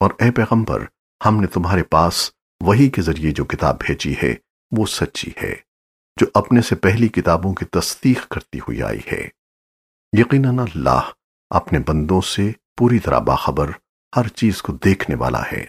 اور اے پیغمبر، ہم نے تمہارے پاس وہی کے ذریعے جو کتاب بھیجی ہے، وہ سچی ہے، جو اپنے سے پہلی کتابوں کی تصدیق کرتی ہوئی آئی ہے۔ یقیناً اللہ اپنے بندوں سے پوری طرح باخبر ہر چیز کو دیکھنے والا ہے۔